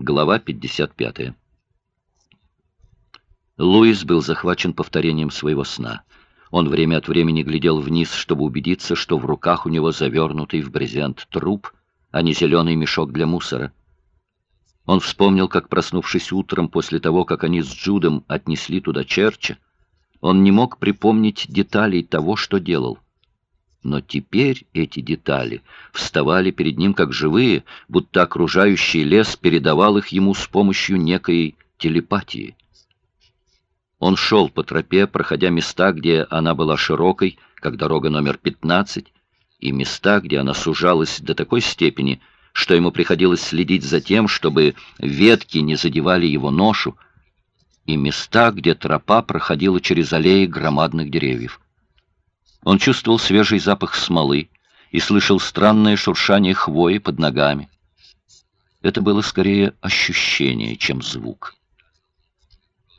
Глава 55. Луис был захвачен повторением своего сна. Он время от времени глядел вниз, чтобы убедиться, что в руках у него завернутый в брезент труп, а не зеленый мешок для мусора. Он вспомнил, как, проснувшись утром после того, как они с Джудом отнесли туда Черча, он не мог припомнить деталей того, что делал. Но теперь эти детали вставали перед ним как живые, будто окружающий лес передавал их ему с помощью некой телепатии. Он шел по тропе, проходя места, где она была широкой, как дорога номер 15, и места, где она сужалась до такой степени, что ему приходилось следить за тем, чтобы ветки не задевали его ношу, и места, где тропа проходила через аллеи громадных деревьев. Он чувствовал свежий запах смолы и слышал странное шуршание хвои под ногами. Это было скорее ощущение, чем звук.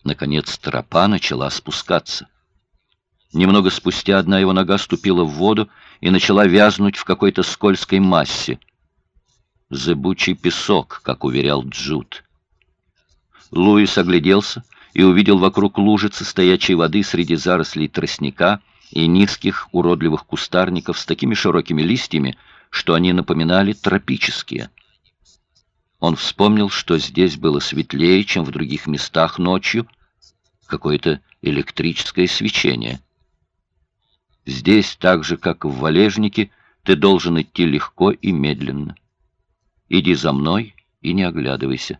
Наконец тропа начала спускаться. Немного спустя одна его нога ступила в воду и начала вязнуть в какой-то скользкой массе. «Зыбучий песок», как уверял Джуд. Луис огляделся и увидел вокруг лужицы стоячей воды среди зарослей тростника и низких уродливых кустарников с такими широкими листьями, что они напоминали тропические. Он вспомнил, что здесь было светлее, чем в других местах ночью, какое-то электрическое свечение. Здесь, так же, как в валежнике, ты должен идти легко и медленно. Иди за мной и не оглядывайся.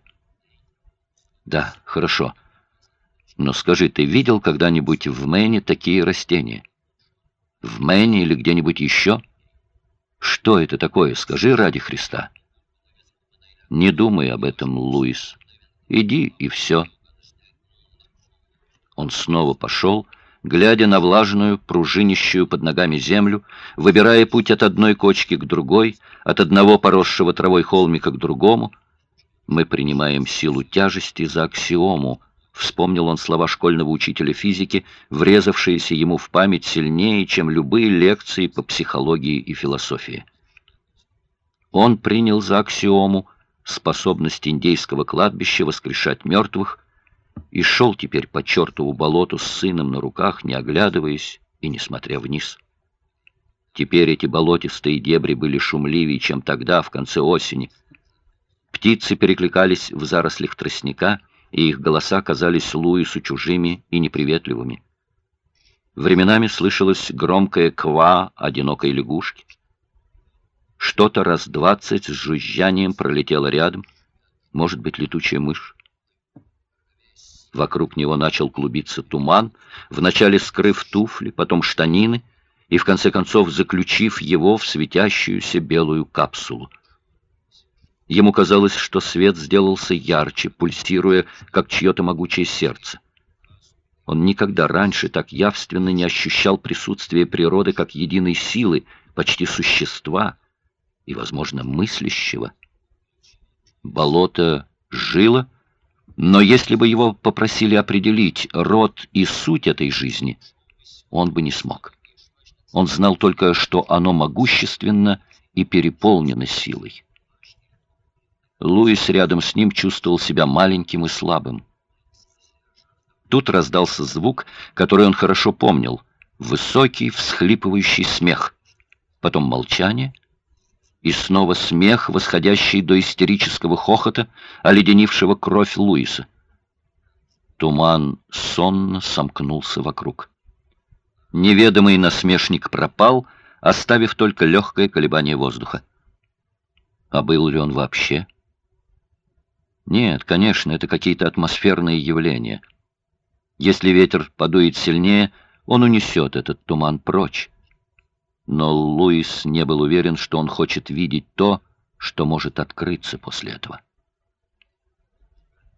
Да, хорошо. Но скажи, ты видел когда-нибудь в Мэне такие растения? В Мэне или где-нибудь еще? Что это такое, скажи ради Христа. Не думай об этом, Луис. Иди, и все. Он снова пошел, глядя на влажную, пружинищую под ногами землю, выбирая путь от одной кочки к другой, от одного поросшего травой холмика к другому. Мы принимаем силу тяжести за аксиому, вспомнил он слова школьного учителя физики, врезавшиеся ему в память сильнее, чем любые лекции по психологии и философии. Он принял за аксиому способность индейского кладбища воскрешать мертвых, и шел теперь по чертову болоту с сыном на руках, не оглядываясь и не смотря вниз. Теперь эти болотистые дебри были шумливее, чем тогда, в конце осени. Птицы перекликались в зарослях тростника, и их голоса казались Луису чужими и неприветливыми. Временами слышалось громкое ква одинокой лягушки. Что-то раз двадцать с жужжанием пролетело рядом, может быть, летучая мышь. Вокруг него начал клубиться туман, вначале скрыв туфли, потом штанины и, в конце концов, заключив его в светящуюся белую капсулу. Ему казалось, что свет сделался ярче, пульсируя, как чье-то могучее сердце. Он никогда раньше так явственно не ощущал присутствие природы как единой силы, почти существа и, возможно, мыслящего. Болото жило, но если бы его попросили определить род и суть этой жизни, он бы не смог. Он знал только, что оно могущественно и переполнено силой. Луис рядом с ним чувствовал себя маленьким и слабым. Тут раздался звук, который он хорошо помнил. Высокий, всхлипывающий смех. Потом молчание — и снова смех, восходящий до истерического хохота, оледенившего кровь Луиса. Туман сонно сомкнулся вокруг. Неведомый насмешник пропал, оставив только легкое колебание воздуха. А был ли он вообще? Нет, конечно, это какие-то атмосферные явления. Если ветер подует сильнее, он унесет этот туман прочь но Луис не был уверен, что он хочет видеть то, что может открыться после этого.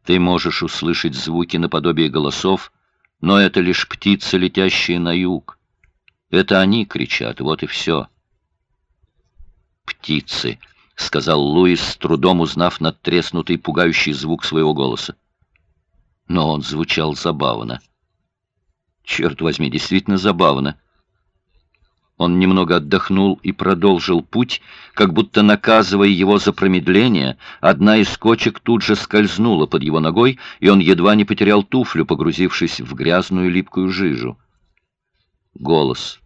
Ты можешь услышать звуки наподобие голосов, но это лишь птицы, летящие на юг. Это они кричат, вот и все. «Птицы», — сказал Луис, с трудом узнав надтреснутый пугающий звук своего голоса. Но он звучал забавно. Черт возьми, действительно забавно. Он немного отдохнул и продолжил путь, как будто наказывая его за промедление, одна из кочек тут же скользнула под его ногой, и он едва не потерял туфлю, погрузившись в грязную липкую жижу. Голос,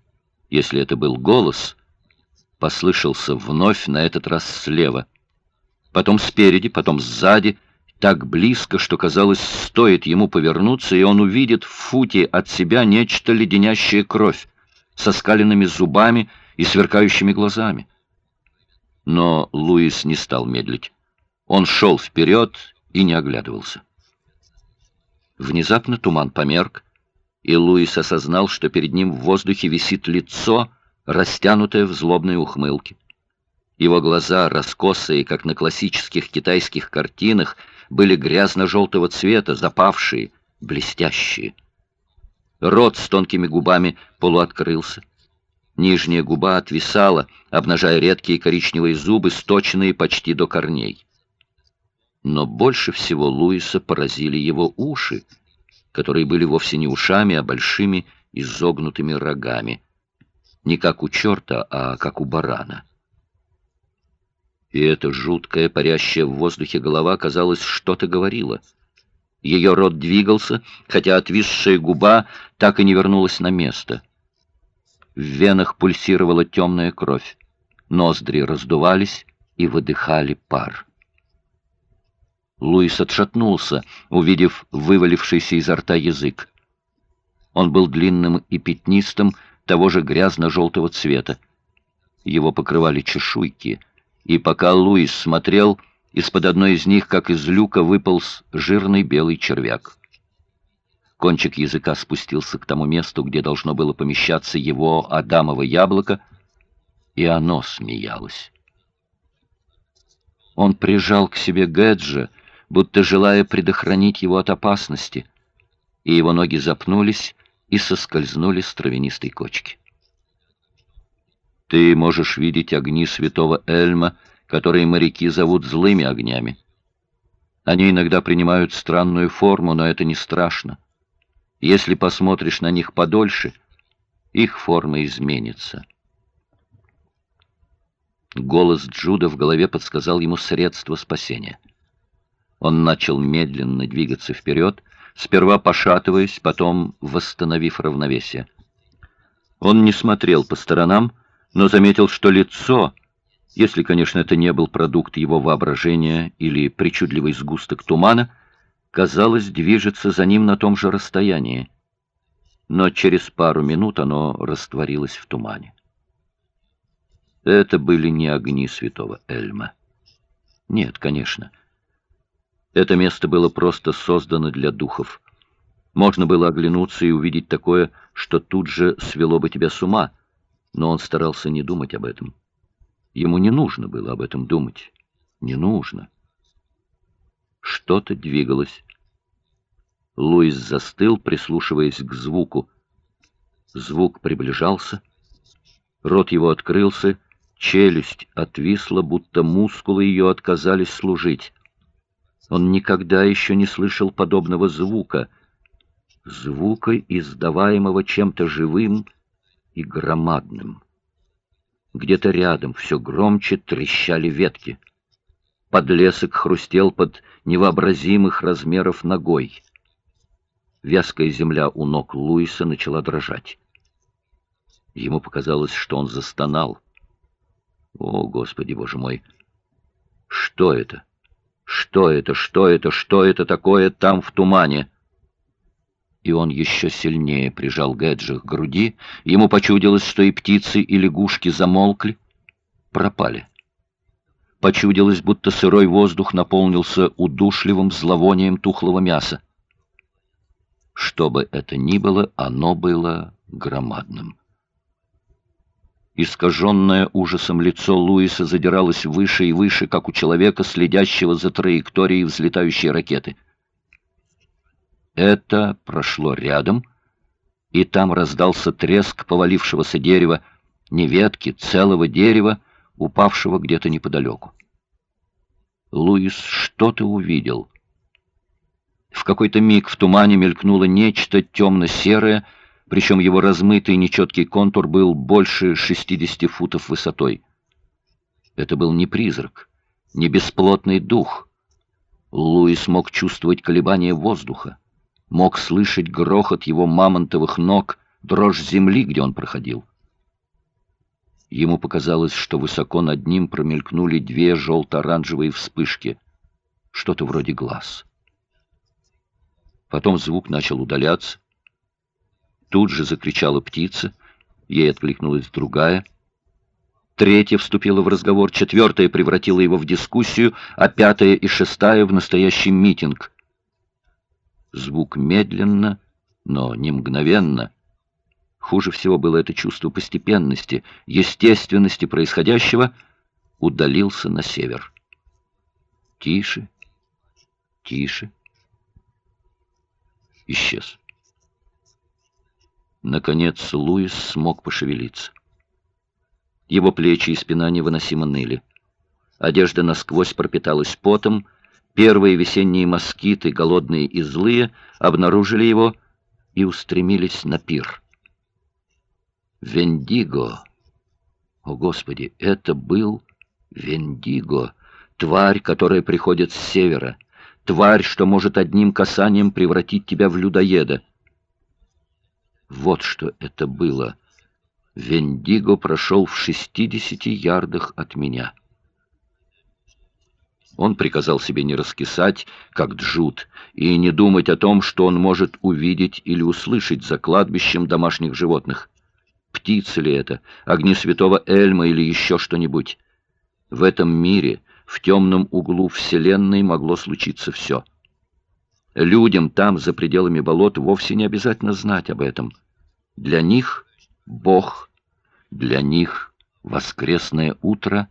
если это был голос, послышался вновь, на этот раз слева. Потом спереди, потом сзади, так близко, что, казалось, стоит ему повернуться, и он увидит в футе от себя нечто леденящее кровь со скаленными зубами и сверкающими глазами. Но Луис не стал медлить. Он шел вперед и не оглядывался. Внезапно туман померк, и Луис осознал, что перед ним в воздухе висит лицо, растянутое в злобной ухмылке. Его глаза, раскосые, как на классических китайских картинах, были грязно-желтого цвета, запавшие, блестящие. Рот с тонкими губами полуоткрылся. Нижняя губа отвисала, обнажая редкие коричневые зубы, сточенные почти до корней. Но больше всего Луиса поразили его уши, которые были вовсе не ушами, а большими изогнутыми рогами. Не как у черта, а как у барана. И эта жуткая, парящая в воздухе голова, казалось, что-то говорила — ее рот двигался, хотя отвисшая губа так и не вернулась на место. В венах пульсировала темная кровь. Ноздри раздувались и выдыхали пар. Луис отшатнулся, увидев вывалившийся изо рта язык. Он был длинным и пятнистым, того же грязно-желтого цвета. Его покрывали чешуйки, и пока Луис смотрел, из-под одной из них, как из люка, выполз жирный белый червяк. Кончик языка спустился к тому месту, где должно было помещаться его адамово яблоко, и оно смеялось. Он прижал к себе Гэджа, будто желая предохранить его от опасности, и его ноги запнулись и соскользнули с травянистой кочки. «Ты можешь видеть огни святого Эльма», которые моряки зовут злыми огнями. Они иногда принимают странную форму, но это не страшно. Если посмотришь на них подольше, их форма изменится. Голос Джуда в голове подсказал ему средство спасения. Он начал медленно двигаться вперед, сперва пошатываясь, потом восстановив равновесие. Он не смотрел по сторонам, но заметил, что лицо если, конечно, это не был продукт его воображения или причудливый сгусток тумана, казалось, движется за ним на том же расстоянии. Но через пару минут оно растворилось в тумане. Это были не огни святого Эльма. Нет, конечно. Это место было просто создано для духов. Можно было оглянуться и увидеть такое, что тут же свело бы тебя с ума, но он старался не думать об этом. Ему не нужно было об этом думать. Не нужно. Что-то двигалось. Луис застыл, прислушиваясь к звуку. Звук приближался. Рот его открылся, челюсть отвисла, будто мускулы ее отказались служить. Он никогда еще не слышал подобного звука. Звука, издаваемого чем-то живым и громадным. Где-то рядом все громче трещали ветки. Подлесок хрустел под невообразимых размеров ногой. Вязкая земля у ног Луиса начала дрожать. Ему показалось, что он застонал. О, Господи, Боже мой! Что это? Что это? Что это? Что это такое там в тумане? и он еще сильнее прижал Гэджа к груди. Ему почудилось, что и птицы, и лягушки замолкли, пропали. Почудилось, будто сырой воздух наполнился удушливым зловонием тухлого мяса. Что бы это ни было, оно было громадным. Искаженное ужасом лицо Луиса задиралось выше и выше, как у человека, следящего за траекторией взлетающей ракеты — это прошло рядом, и там раздался треск повалившегося дерева, не ветки, целого дерева, упавшего где-то неподалеку. Луис что-то увидел. В какой-то миг в тумане мелькнуло нечто темно-серое, причем его размытый нечеткий контур был больше 60 футов высотой. Это был не призрак, не бесплотный дух. Луис мог чувствовать колебания воздуха, мог слышать грохот его мамонтовых ног, дрожь земли, где он проходил. Ему показалось, что высоко над ним промелькнули две желто-оранжевые вспышки, что-то вроде глаз. Потом звук начал удаляться. Тут же закричала птица, ей откликнулась другая. Третья вступила в разговор, четвертая превратила его в дискуссию, а пятая и шестая в настоящий митинг. Звук медленно, но не мгновенно. Хуже всего было это чувство постепенности, естественности происходящего, удалился на север. Тише, тише исчез. Наконец Луис смог пошевелиться. Его плечи и спина невыносимо ныли. Одежда насквозь пропиталась потом. Первые весенние москиты, голодные и злые, обнаружили его и устремились на пир. Вендиго! О, Господи, это был Вендиго, тварь, которая приходит с севера. Тварь, что может одним касанием превратить тебя в людоеда. Вот что это было. Вендиго прошел в шестидесяти ярдах от меня. Он приказал себе не раскисать, как джут, и не думать о том, что он может увидеть или услышать за кладбищем домашних животных. Птица ли это, огни святого Эльма или еще что-нибудь? В этом мире в темном углу Вселенной могло случиться все. Людям там, за пределами болот, вовсе не обязательно знать об этом. Для них Бог, для них воскресное утро,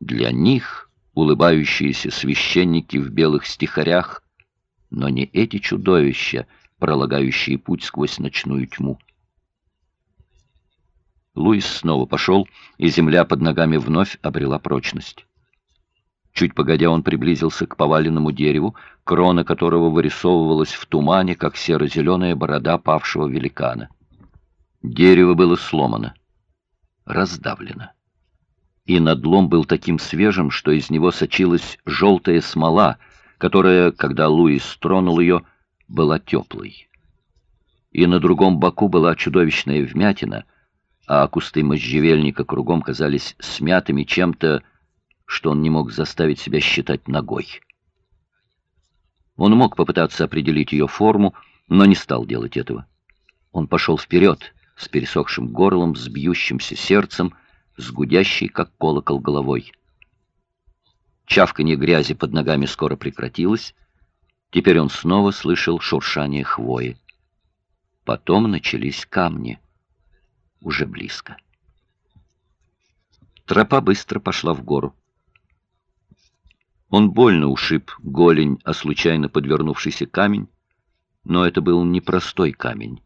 для них улыбающиеся священники в белых стихарях, но не эти чудовища, пролагающие путь сквозь ночную тьму. Луис снова пошел, и земля под ногами вновь обрела прочность. Чуть погодя он приблизился к поваленному дереву, крона которого вырисовывалась в тумане, как серо-зеленая борода павшего великана. Дерево было сломано, раздавлено. И надлом был таким свежим, что из него сочилась желтая смола, которая, когда Луис тронул ее, была теплой. И на другом боку была чудовищная вмятина, а кусты можжевельника кругом казались смятыми чем-то, что он не мог заставить себя считать ногой. Он мог попытаться определить ее форму, но не стал делать этого. Он пошел вперед, с пересохшим горлом, с бьющимся сердцем, с гудящей, как колокол, головой. Чавканье грязи под ногами скоро прекратилось. Теперь он снова слышал шуршание хвои. Потом начались камни. Уже близко. Тропа быстро пошла в гору. Он больно ушиб голень о случайно подвернувшийся камень, но это был непростой камень.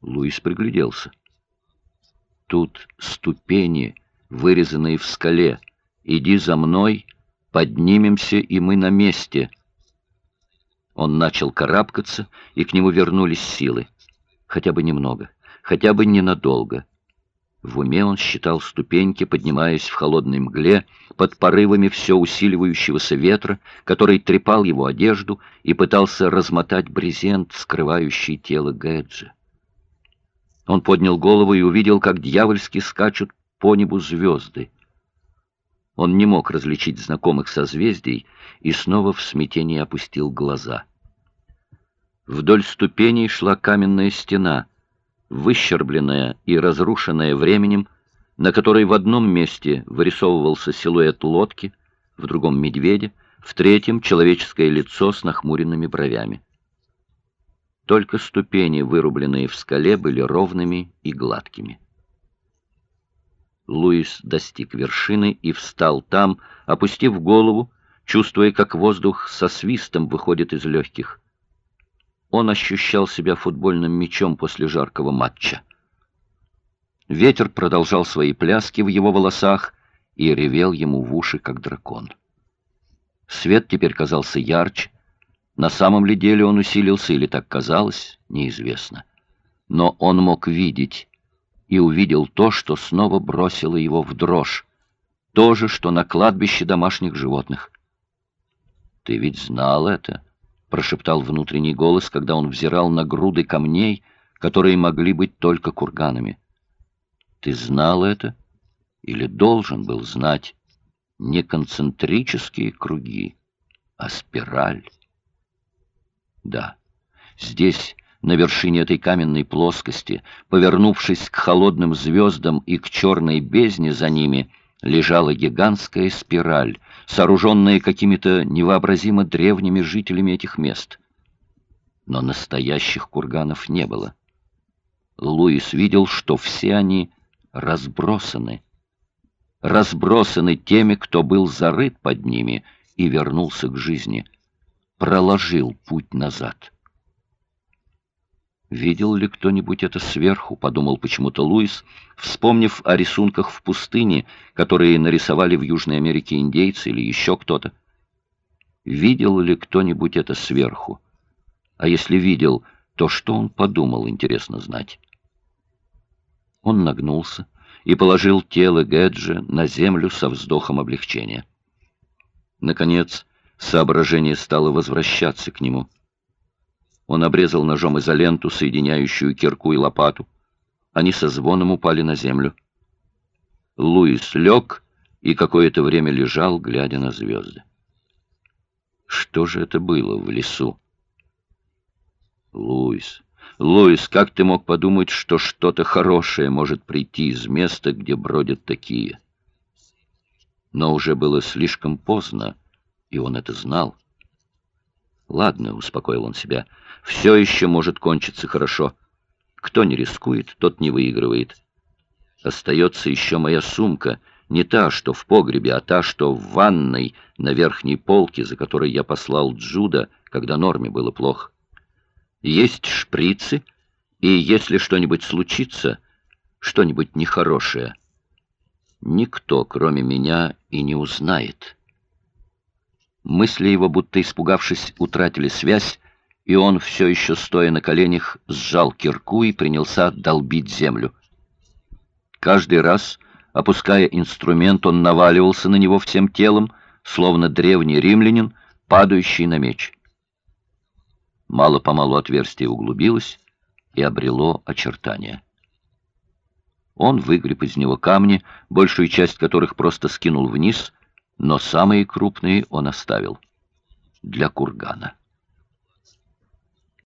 Луис пригляделся. Тут ступени, вырезанные в скале. Иди за мной, поднимемся, и мы на месте. Он начал карабкаться, и к нему вернулись силы. Хотя бы немного, хотя бы ненадолго. В уме он считал ступеньки, поднимаясь в холодной мгле, под порывами все усиливающегося ветра, который трепал его одежду и пытался размотать брезент, скрывающий тело Гэджи. Он поднял голову и увидел, как дьявольски скачут по небу звезды. Он не мог различить знакомых созвездий и снова в смятении опустил глаза. Вдоль ступеней шла каменная стена — выщербленная и разрушенная временем, на которой в одном месте вырисовывался силуэт лодки, в другом — медведя, в третьем — человеческое лицо с нахмуренными бровями. Только ступени, вырубленные в скале, были ровными и гладкими. Луис достиг вершины и встал там, опустив голову, чувствуя, как воздух со свистом выходит из легких. Он ощущал себя футбольным мячом после жаркого матча. Ветер продолжал свои пляски в его волосах и ревел ему в уши, как дракон. Свет теперь казался ярче. На самом ли деле он усилился или так казалось, неизвестно. но он мог видеть, и увидел то, что снова бросило его в дрожь, то же, что на кладбище домашних животных. «Ты ведь знал это», — прошептал внутренний голос, когда он взирал на груды камней, которые могли быть только курганами. «Ты знал это или должен был знать не концентрические круги, а спираль?» «Да, здесь...» на вершине этой каменной плоскости, повернувшись к холодным звездам и к черной бездне за ними, лежала гигантская спираль, сооруженная какими-то невообразимо древними жителями этих мест. Но настоящих курганов не было. Луис видел, что все они разбросаны. Разбросаны теми, кто был зарыт под ними и вернулся к жизни, проложил путь назад. «Видел ли кто-нибудь это сверху?» — подумал почему-то Луис, вспомнив о рисунках в пустыне, которые нарисовали в Южной Америке индейцы или еще кто-то. Видел ли кто-нибудь это сверху? А если видел, то что он подумал, интересно знать. Он нагнулся и положил тело Гэджа на землю со вздохом облегчения. Наконец, соображение стало возвращаться к нему — он обрезал ножом изоленту, соединяющую кирку и лопату. Они со звоном упали на землю. Луис лег и какое-то время лежал, глядя на звезды. Что же это было в лесу? Луис, Луис, как ты мог подумать, что что-то хорошее может прийти из места, где бродят такие? Но уже было слишком поздно, и он это знал. «Ладно», — успокоил он себя, — «все еще может кончиться хорошо. Кто не рискует, тот не выигрывает. Остается еще моя сумка, не та, что в погребе, а та, что в ванной на верхней полке, за которой я послал Джуда, когда Норме было плохо. Есть шприцы, и если что-нибудь случится, что-нибудь нехорошее, никто, кроме меня, и не узнает». Мысли его, будто испугавшись, утратили связь, и он, все еще стоя на коленях, сжал кирку и принялся долбить землю. Каждый раз, опуская инструмент, он наваливался на него всем телом, словно древний римлянин, падающий на меч. Мало-помалу отверстие углубилось и обрело очертания. Он выгреб из него камни, большую часть которых просто скинул вниз — но самые крупные он оставил для кургана.